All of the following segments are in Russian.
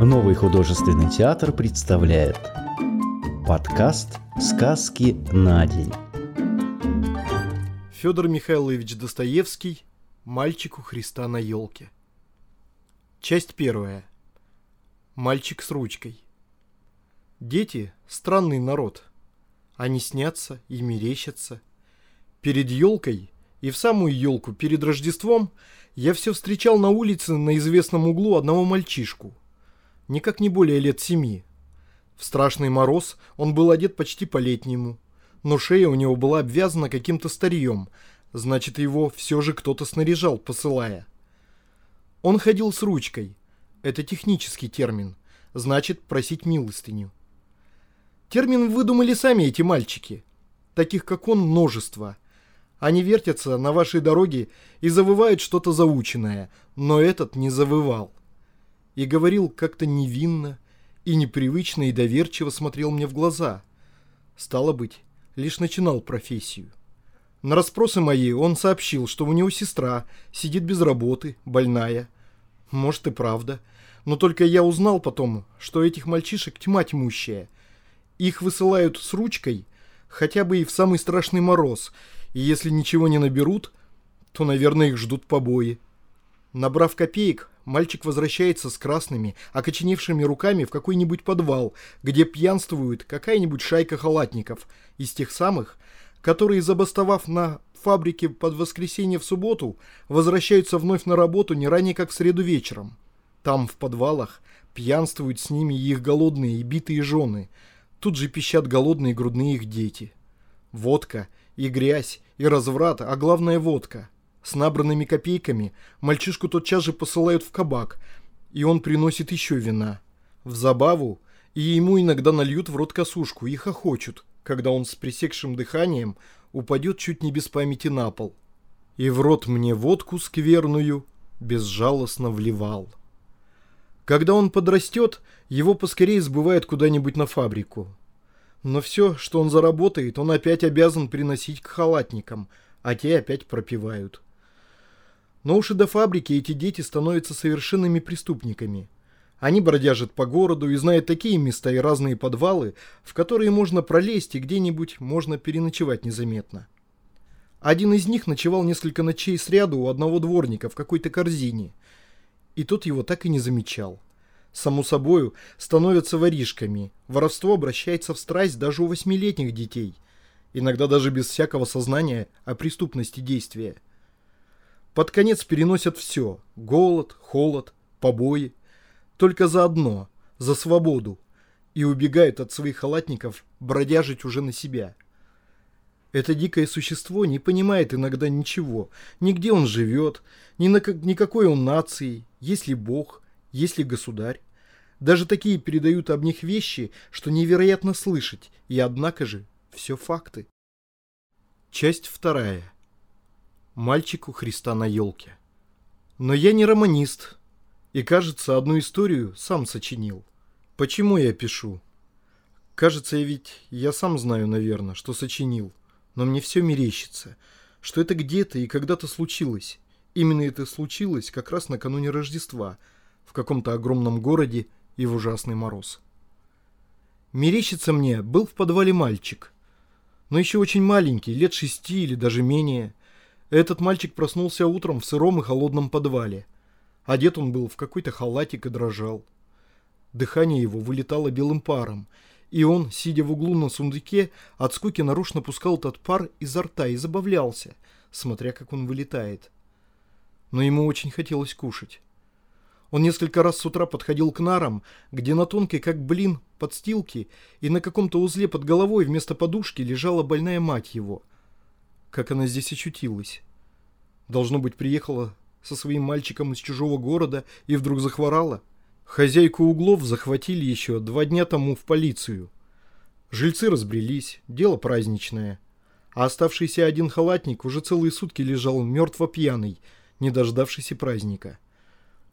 Новый художественный театр представляет подкаст «Сказки на день». Федор Михайлович Достоевский «Мальчик у Христа на елке». Часть первая. Мальчик с ручкой. Дети – странный народ. Они снятся и мерещатся. Перед елкой и в самую елку перед Рождеством я все встречал на улице на известном углу одного мальчишку. Никак не более лет семи. В страшный мороз он был одет почти по-летнему, но шея у него была обвязана каким-то старьем, значит его все же кто-то снаряжал, посылая. Он ходил с ручкой. Это технический термин. Значит, просить милостыню. Термин выдумали сами эти мальчики. Таких, как он, множество. Они вертятся на вашей дороге и завывают что-то заученное, но этот не завывал. И говорил как-то невинно, и непривычно и доверчиво смотрел мне в глаза. Стало быть, лишь начинал профессию. На расспросы мои он сообщил, что у него сестра, сидит без работы, больная. Может и правда. Но только я узнал потом, что этих мальчишек тьма тьмущая. Их высылают с ручкой, хотя бы и в самый страшный мороз, и если ничего не наберут, то, наверное, их ждут побои. Набрав копеек, мальчик возвращается с красными, окоченевшими руками в какой-нибудь подвал, где пьянствует какая-нибудь шайка халатников, из тех самых, которые, забастовав на фабрике под воскресенье в субботу, возвращаются вновь на работу не ранее, как в среду вечером. Там, в подвалах, пьянствуют с ними их голодные и битые жены. Тут же пищат голодные грудные их дети. Водка и грязь, и разврат, а главное водка. С набранными копейками мальчишку тотчас же посылают в кабак, и он приносит еще вина. В забаву, и ему иногда нальют в рот косушку и хохочут – когда он с пресекшим дыханием упадет чуть не без памяти на пол. И в рот мне водку скверную безжалостно вливал. Когда он подрастет, его поскорее сбывают куда-нибудь на фабрику. Но все, что он заработает, он опять обязан приносить к халатникам, а те опять пропивают. Но уж и до фабрики эти дети становятся совершенными преступниками – они бродяжат по городу и знают такие места и разные подвалы, в которые можно пролезть и где-нибудь можно переночевать незаметно. Один из них ночевал несколько ночей сряду у одного дворника в какой-то корзине, и тот его так и не замечал. Само собою, становятся воришками, воровство обращается в страсть даже у восьмилетних детей, иногда даже без всякого сознания о преступности действия. Под конец переносят все – голод, холод, побои – только за одно, за свободу, и убегают от своих халатников бродяжить уже на себя. Это дикое существо не понимает иногда ничего, ни где он живет, ни, на, ни какой он нации, есть ли Бог, есть ли государь. Даже такие передают об них вещи, что невероятно слышать, и однако же все факты. Часть вторая. Мальчик у Христа на елке. Но я не романист, и, кажется, одну историю сам сочинил. Почему я пишу? Кажется, я ведь я сам знаю, наверное, что сочинил. Но мне все мерещится, что это где-то и когда-то случилось. Именно это случилось как раз накануне Рождества, в каком-то огромном городе и в ужасный мороз. Мерещится мне, был в подвале мальчик. Но еще очень маленький, лет шести или даже менее. Этот мальчик проснулся утром в сыром и холодном подвале – Одет он был в какой-то халатик и дрожал. Дыхание его вылетало белым паром, и он, сидя в углу на сундуке, от скуки нарочно пускал этот пар изо рта и забавлялся, смотря как он вылетает. Но ему очень хотелось кушать. Он несколько раз с утра подходил к нарам, где на тонкой, как блин, подстилке и на каком-то узле под головой вместо подушки лежала больная мать его. Как она здесь очутилась? Должно быть, приехала со своим мальчиком из чужого города и вдруг захворала? Хозяйку углов захватили еще два дня тому в полицию. Жильцы разбрелись, дело праздничное. А оставшийся один халатник уже целые сутки лежал мертво пьяный, не дождавшийся праздника.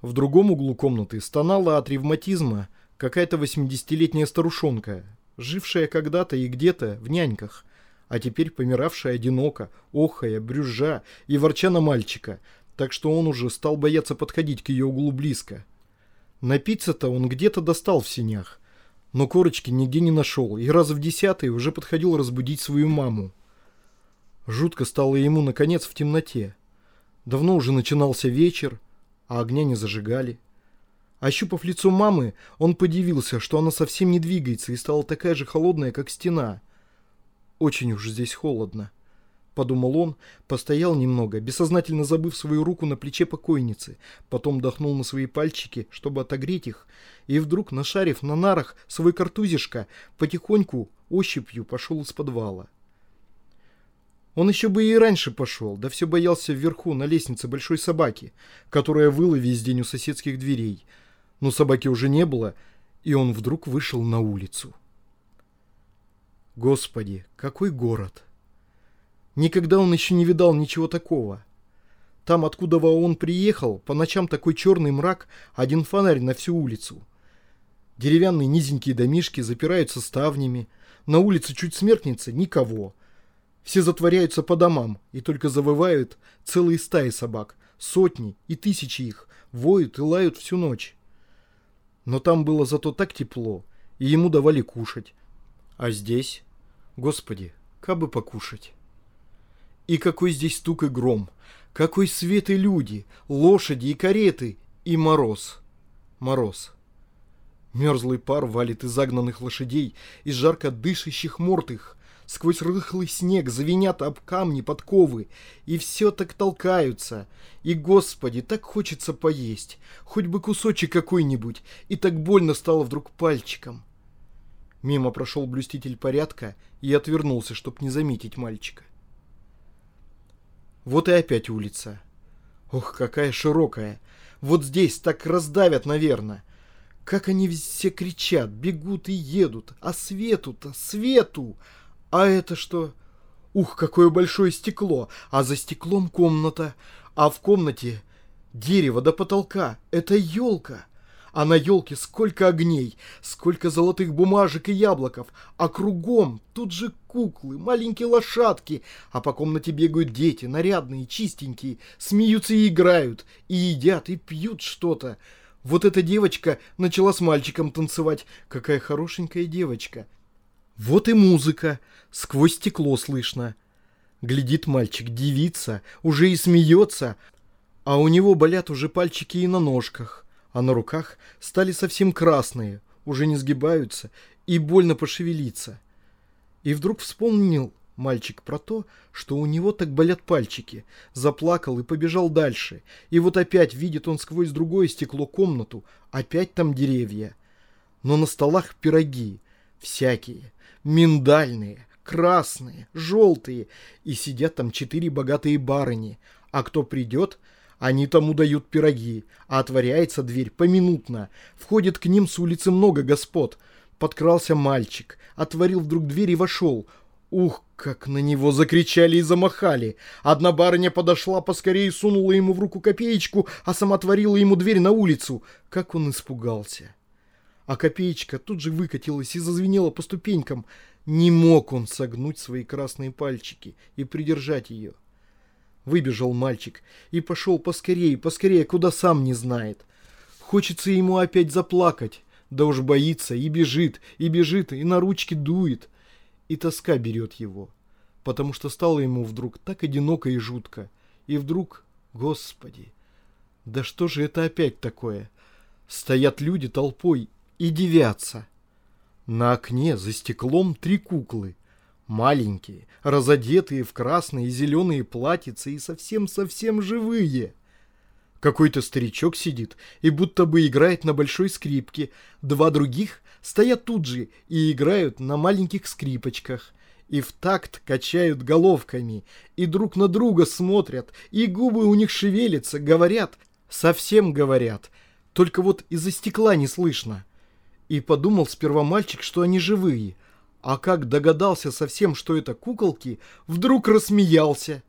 В другом углу комнаты стонала от ревматизма какая-то восьмидесятилетняя старушонка, жившая когда-то и где-то в няньках, а теперь помиравшая одиноко, охая, брюзжа и ворча на мальчика, так что он уже стал бояться подходить к ее углу близко. Напиться-то он где-то достал в синях, но корочки нигде не нашел, и раз в десятый уже подходил разбудить свою маму. Жутко стало ему, наконец, в темноте. Давно уже начинался вечер, а огня не зажигали. Ощупав лицо мамы, он подивился, что она совсем не двигается и стала такая же холодная, как стена. Очень уж здесь холодно. Подумал он, постоял немного, бессознательно забыв свою руку на плече покойницы, потом дохнул на свои пальчики, чтобы отогреть их, и вдруг, нашарив на нарах свой картузишко, потихоньку ощупью пошел из подвала. Он еще бы и раньше пошел, да все боялся вверху на лестнице большой собаки, которая выла весь день у соседских дверей. Но собаки уже не было, и он вдруг вышел на улицу. Господи, какой город! Никогда он еще не видал ничего такого. Там, откуда он приехал, по ночам такой черный мрак, один фонарь на всю улицу. Деревянные низенькие домишки запираются ставнями, на улице чуть смеркнется никого. Все затворяются по домам и только завывают целые стаи собак, сотни и тысячи их, воют и лают всю ночь. Но там было зато так тепло, и ему давали кушать. А здесь, господи, как бы покушать. И какой здесь стук и гром, какой свет и люди, лошади и кареты, и мороз. Мороз. Мерзлый пар валит из загнанных лошадей, из жарко дышащих морд их. Сквозь рыхлый снег звенят об камни подковы, и все так толкаются. И, господи, так хочется поесть, хоть бы кусочек какой-нибудь, и так больно стало вдруг пальчиком. Мимо прошел блюститель порядка и отвернулся, чтоб не заметить мальчика. Вот и опять улица. Ох, какая широкая. Вот здесь так раздавят, наверное. Как они все кричат, бегут и едут. А свету-то, свету! А это что? Ух, какое большое стекло! А за стеклом комната. А в комнате дерево до потолка. Это елка а на елке сколько огней, сколько золотых бумажек и яблоков, а кругом тут же куклы, маленькие лошадки, а по комнате бегают дети, нарядные, чистенькие, смеются и играют, и едят, и пьют что-то. Вот эта девочка начала с мальчиком танцевать. Какая хорошенькая девочка. Вот и музыка. Сквозь стекло слышно. Глядит мальчик, девица, уже и смеется, а у него болят уже пальчики и на ножках а на руках стали совсем красные, уже не сгибаются и больно пошевелиться. И вдруг вспомнил мальчик про то, что у него так болят пальчики, заплакал и побежал дальше, и вот опять видит он сквозь другое стекло комнату, опять там деревья. Но на столах пироги, всякие, миндальные, красные, желтые, и сидят там четыре богатые барыни, а кто придет – они тому дают пироги, а отворяется дверь поминутно. Входит к ним с улицы много господ. Подкрался мальчик, отворил вдруг дверь и вошел. Ух, как на него закричали и замахали. Одна барыня подошла поскорее сунула ему в руку копеечку, а сама отворила ему дверь на улицу. Как он испугался. А копеечка тут же выкатилась и зазвенела по ступенькам. Не мог он согнуть свои красные пальчики и придержать ее. Выбежал мальчик и пошел поскорее, поскорее, куда сам не знает. Хочется ему опять заплакать, да уж боится, и бежит, и бежит, и на ручки дует. И тоска берет его, потому что стало ему вдруг так одиноко и жутко. И вдруг, господи, да что же это опять такое? Стоят люди толпой и девятся. На окне за стеклом три куклы. Маленькие, разодетые в красные и зеленые платьица и совсем-совсем живые. Какой-то старичок сидит и будто бы играет на большой скрипке. Два других стоят тут же и играют на маленьких скрипочках. И в такт качают головками, и друг на друга смотрят, и губы у них шевелятся, говорят, совсем говорят. Только вот из-за стекла не слышно. И подумал сперва мальчик, что они живые – а как догадался совсем, что это куколки, вдруг рассмеялся.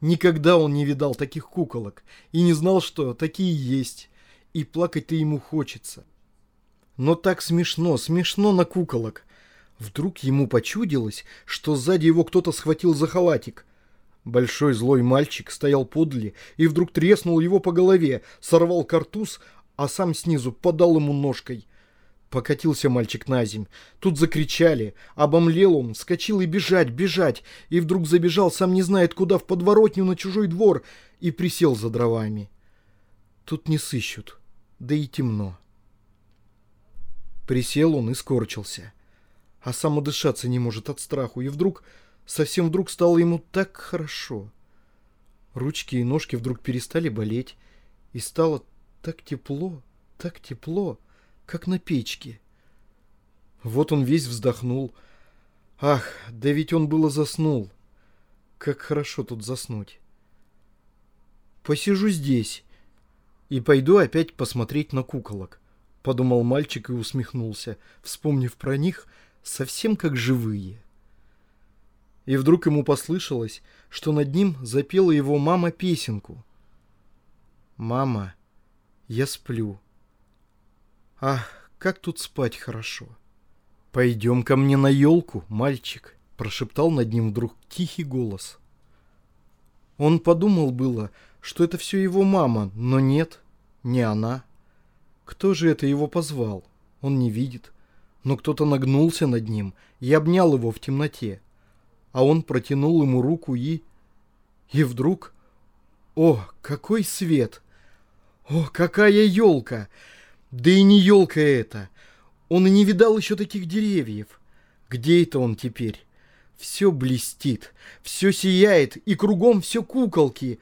Никогда он не видал таких куколок и не знал, что такие есть. И плакать-то ему хочется. Но так смешно, смешно на куколок. Вдруг ему почудилось, что сзади его кто-то схватил за халатик. Большой злой мальчик стоял подле и вдруг треснул его по голове, сорвал картуз, а сам снизу подал ему ножкой. Покатился мальчик на земь. Тут закричали. Обомлел он, вскочил и бежать, бежать. И вдруг забежал, сам не знает куда, в подворотню на чужой двор. И присел за дровами. Тут не сыщут. Да и темно. Присел он и скорчился. А сам удышаться не может от страху. И вдруг, совсем вдруг стало ему так хорошо. Ручки и ножки вдруг перестали болеть. И стало так тепло, так тепло как на печке. Вот он весь вздохнул. Ах, да ведь он было заснул. Как хорошо тут заснуть. Посижу здесь и пойду опять посмотреть на куколок, подумал мальчик и усмехнулся, вспомнив про них совсем как живые. И вдруг ему послышалось, что над ним запела его мама песенку. «Мама, я сплю». Ах, как тут спать хорошо. Пойдем ко мне на елку, мальчик, прошептал над ним вдруг тихий голос. Он подумал было, что это все его мама, но нет, не она. Кто же это его позвал? Он не видит. Но кто-то нагнулся над ним и обнял его в темноте. А он протянул ему руку и... И вдруг... О, какой свет! О, какая елка! Да и не елка это. Он и не видал еще таких деревьев. Где это он теперь? Все блестит, все сияет, и кругом все куколки.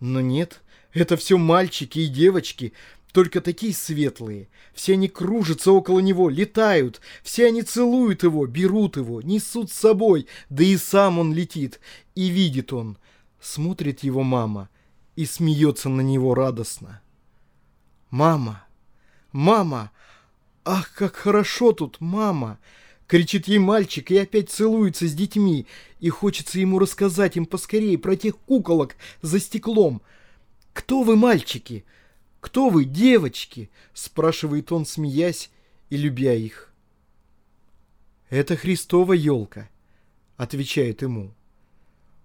Но нет, это все мальчики и девочки, только такие светлые. Все они кружатся около него, летают, все они целуют его, берут его, несут с собой, да и сам он летит. И видит он, смотрит его мама и смеется на него радостно. «Мама!» «Мама! Ах, как хорошо тут, мама!» Кричит ей мальчик и опять целуется с детьми. И хочется ему рассказать им поскорее про тех куколок за стеклом. «Кто вы, мальчики? Кто вы, девочки?» Спрашивает он, смеясь и любя их. «Это Христова елка», — отвечает ему.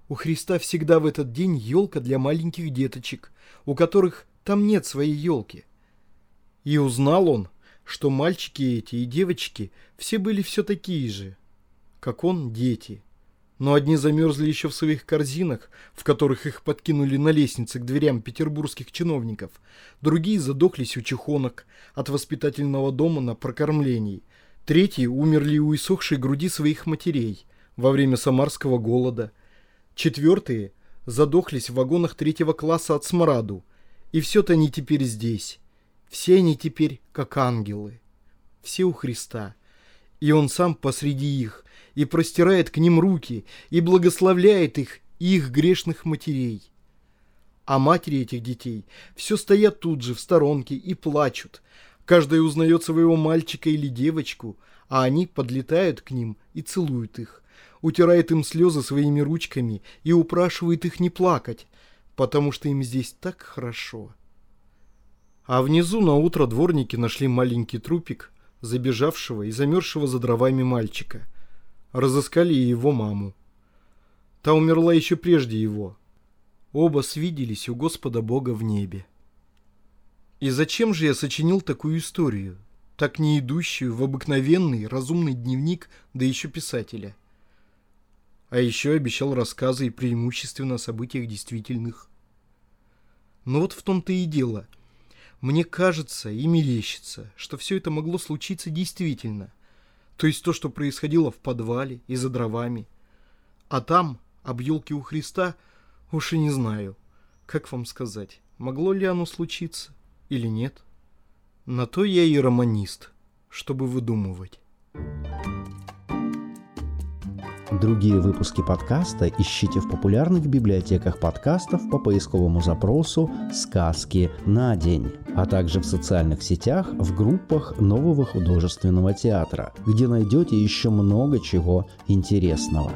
У Христа всегда в этот день елка для маленьких деточек, у которых там нет своей елки. И узнал он, что мальчики эти и девочки все были все такие же, как он, дети. Но одни замерзли еще в своих корзинах, в которых их подкинули на лестнице к дверям петербургских чиновников. Другие задохлись у чехонок от воспитательного дома на прокормлении. Третьи умерли у иссохшей груди своих матерей во время самарского голода. Четвертые задохлись в вагонах третьего класса от смраду. И все-то они теперь здесь все они теперь как ангелы. Все у Христа. И Он сам посреди их, и простирает к ним руки, и благословляет их и их грешных матерей. А матери этих детей все стоят тут же в сторонке и плачут. Каждая узнает своего мальчика или девочку, а они подлетают к ним и целуют их, утирает им слезы своими ручками и упрашивает их не плакать, потому что им здесь так хорошо. А внизу на утро дворники нашли маленький трупик, забежавшего и замерзшего за дровами мальчика. Разыскали и его маму. Та умерла еще прежде его. Оба свиделись у Господа Бога в небе. И зачем же я сочинил такую историю, так не идущую в обыкновенный разумный дневник, да еще писателя? А еще обещал рассказы и преимущественно о событиях действительных. Но вот в том-то и дело – мне кажется и мерещится, что все это могло случиться действительно. То есть то, что происходило в подвале и за дровами. А там, об елке у Христа, уж и не знаю. Как вам сказать, могло ли оно случиться или нет? На то я и романист, чтобы выдумывать. Другие выпуски подкаста ищите в популярных библиотеках подкастов по поисковому запросу «Сказки на день», а также в социальных сетях в группах нового художественного театра, где найдете еще много чего интересного.